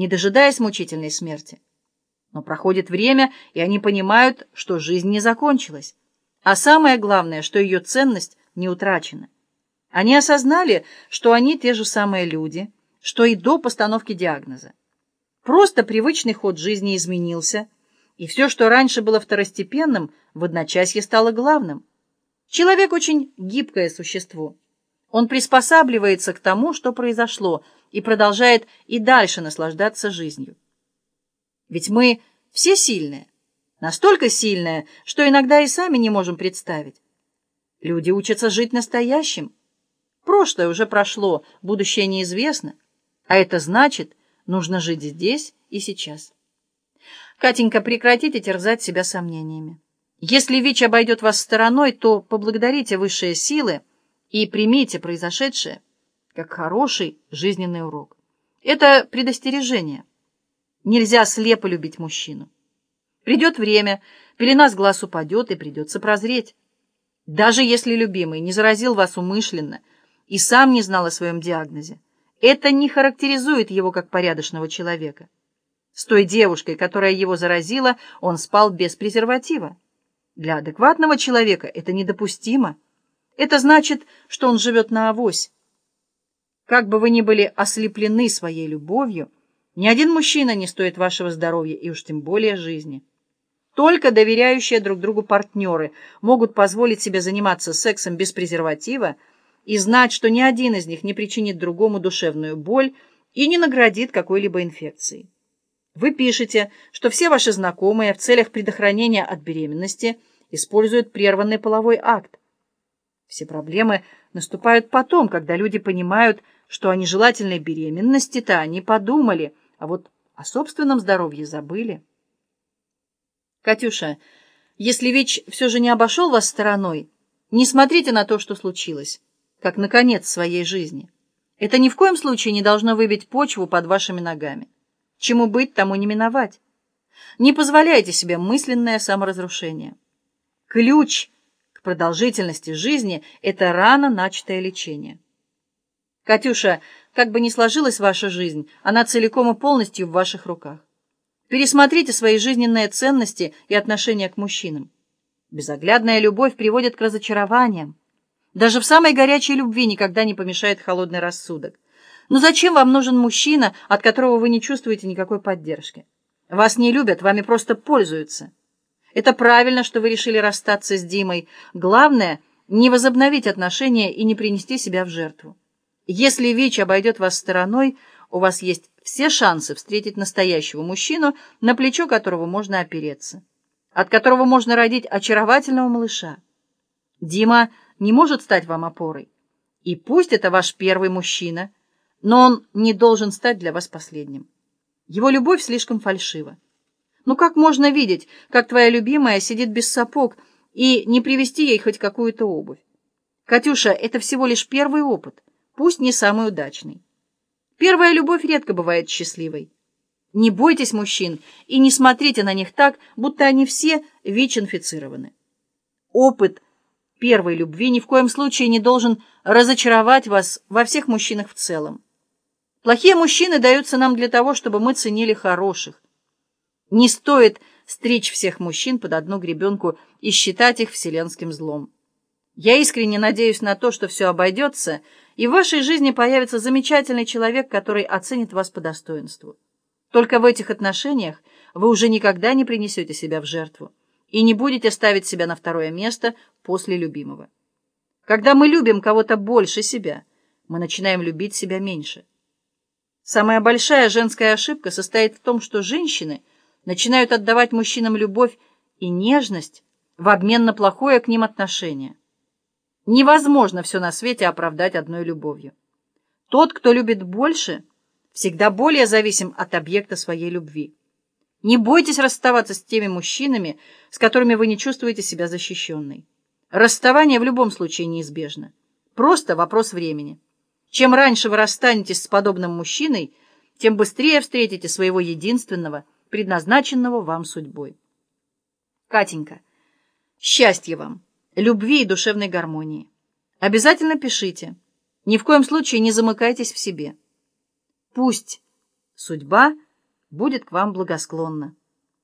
не дожидаясь мучительной смерти. Но проходит время, и они понимают, что жизнь не закончилась. А самое главное, что ее ценность не утрачена. Они осознали, что они те же самые люди, что и до постановки диагноза. Просто привычный ход жизни изменился, и все, что раньше было второстепенным, в одночасье стало главным. Человек очень гибкое существо. Он приспосабливается к тому, что произошло, и продолжает и дальше наслаждаться жизнью. Ведь мы все сильные, настолько сильные, что иногда и сами не можем представить. Люди учатся жить настоящим. Прошлое уже прошло, будущее неизвестно, а это значит, нужно жить здесь и сейчас. Катенька, прекратите терзать себя сомнениями. Если ВИЧ обойдет вас стороной, то поблагодарите высшие силы и примите произошедшее как хороший жизненный урок. Это предостережение. Нельзя слепо любить мужчину. Придет время, пелена с глаз упадет, и придется прозреть. Даже если любимый не заразил вас умышленно и сам не знал о своем диагнозе, это не характеризует его как порядочного человека. С той девушкой, которая его заразила, он спал без презерватива. Для адекватного человека это недопустимо. Это значит, что он живет на авось. Как бы вы ни были ослеплены своей любовью, ни один мужчина не стоит вашего здоровья и уж тем более жизни. Только доверяющие друг другу партнеры могут позволить себе заниматься сексом без презерватива и знать, что ни один из них не причинит другому душевную боль и не наградит какой-либо инфекцией. Вы пишете, что все ваши знакомые в целях предохранения от беременности используют прерванный половой акт. Все проблемы наступают потом, когда люди понимают, что о нежелательной беременности-то они подумали, а вот о собственном здоровье забыли. Катюша, если ВИЧ все же не обошел вас стороной, не смотрите на то, что случилось, как на конец своей жизни. Это ни в коем случае не должно выбить почву под вашими ногами. Чему быть, тому не миновать. Не позволяйте себе мысленное саморазрушение. Ключ продолжительности жизни – это рано начатое лечение. Катюша, как бы ни сложилась ваша жизнь, она целиком и полностью в ваших руках. Пересмотрите свои жизненные ценности и отношения к мужчинам. Безоглядная любовь приводит к разочарованиям. Даже в самой горячей любви никогда не помешает холодный рассудок. Но зачем вам нужен мужчина, от которого вы не чувствуете никакой поддержки? Вас не любят, вами просто пользуются. Это правильно, что вы решили расстаться с Димой. Главное — не возобновить отношения и не принести себя в жертву. Если ВИЧ обойдет вас стороной, у вас есть все шансы встретить настоящего мужчину, на плечо которого можно опереться, от которого можно родить очаровательного малыша. Дима не может стать вам опорой. И пусть это ваш первый мужчина, но он не должен стать для вас последним. Его любовь слишком фальшива. Ну как можно видеть, как твоя любимая сидит без сапог и не привести ей хоть какую-то обувь? Катюша, это всего лишь первый опыт, пусть не самый удачный. Первая любовь редко бывает счастливой. Не бойтесь мужчин и не смотрите на них так, будто они все ВИЧ-инфицированы. Опыт первой любви ни в коем случае не должен разочаровать вас во всех мужчинах в целом. Плохие мужчины даются нам для того, чтобы мы ценили хороших. Не стоит стричь всех мужчин под одну гребенку и считать их вселенским злом. Я искренне надеюсь на то, что все обойдется, и в вашей жизни появится замечательный человек, который оценит вас по достоинству. Только в этих отношениях вы уже никогда не принесете себя в жертву и не будете ставить себя на второе место после любимого. Когда мы любим кого-то больше себя, мы начинаем любить себя меньше. Самая большая женская ошибка состоит в том, что женщины начинают отдавать мужчинам любовь и нежность в обмен на плохое к ним отношение. Невозможно все на свете оправдать одной любовью. Тот, кто любит больше, всегда более зависим от объекта своей любви. Не бойтесь расставаться с теми мужчинами, с которыми вы не чувствуете себя защищенной. Расставание в любом случае неизбежно. Просто вопрос времени. Чем раньше вы расстанетесь с подобным мужчиной, тем быстрее встретите своего единственного, предназначенного вам судьбой. Катенька, счастья вам! любви и душевной гармонии. Обязательно пишите. Ни в коем случае не замыкайтесь в себе. Пусть судьба будет к вам благосклонна.